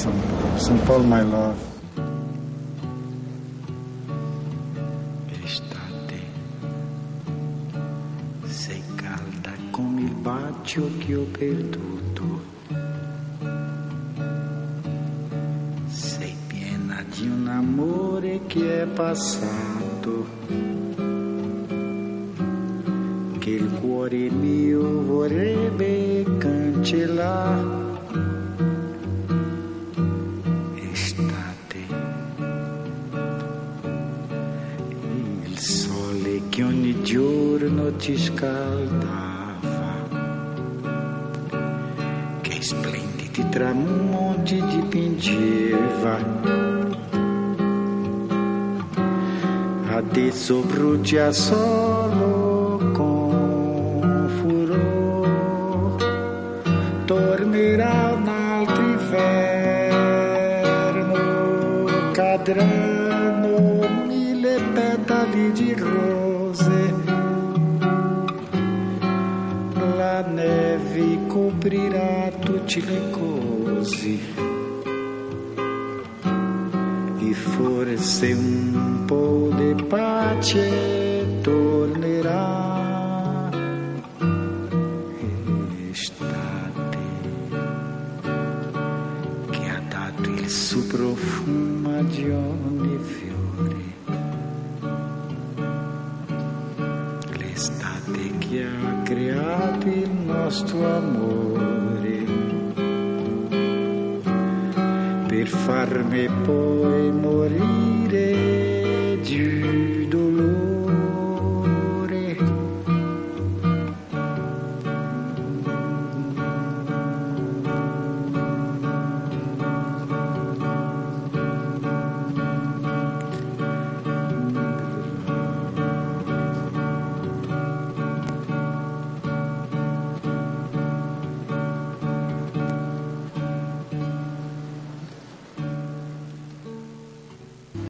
St. Paul, my love. Estate, sei calda come il bacio che ho perduto. Sei piena di un amore che è passato, che il cuore mio vorrebbe cancellare. Che ogni giorno ti scaldava, che splendidi tramonti dipingeva. Adesso brucia solo con furore, tornerà un altro inverno, mille petali di rose, la neve coprirà tutte le cose. E forse un po' di pace tornerà. Il suo profumo a ogni fiore. L'estate che ha creato il nostro amore. Per farmi poi morire